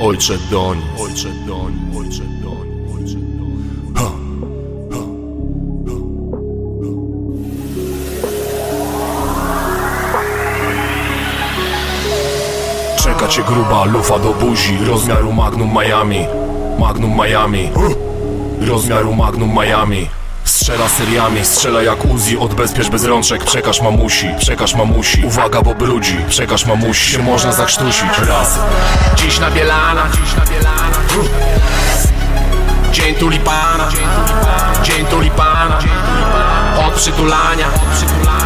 Ojcze Doń, ojcze Doń, ojcze Doń, ojcze Doń. Ha, ha, ha. Czeka cię gruba lufa do buzi Rozmiaru Magnum Miami. Magnum Miami. Rozmiaru Magnum Miami Strzela seriami, strzela jak Uzi. Odbezpiecz bez rączek, przekaż mamusi Przekaż mamusi, uwaga bo brudzi. Przekaż mamusi, się można zakrztusić. Raz, dziś na Bielana Dzień tulipana. Dzień tulipana. Od przytulania.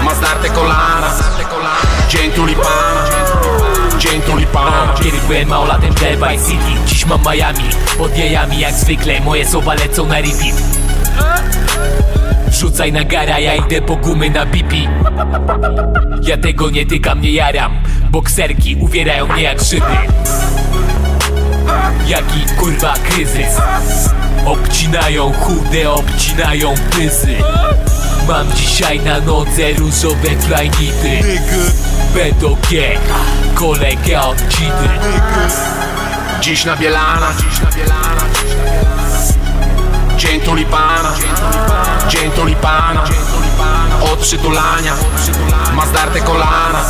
Ma zdarte kolana. Dzień tulipana. Dzień tulipana. Kiedy byłem małolatem w Vice City Dziś mam Miami. Pod jajami jak zwykle Moje słowa lecą na repeat Wrzucaj na gara, ja idę po gumy na bipi Ja tego nie tykam, nie jaram. Bokserki uwierają mnie jak Żydy Jaki kurwa kryzys? Obcinają chude, obcinają pyzy. Mam dzisiaj na nodze różowe flajnity. B.do.G Kolega od Cidy Dziś na Bielana Dziś na tulipana Od przytulania. Ma zdarte kolana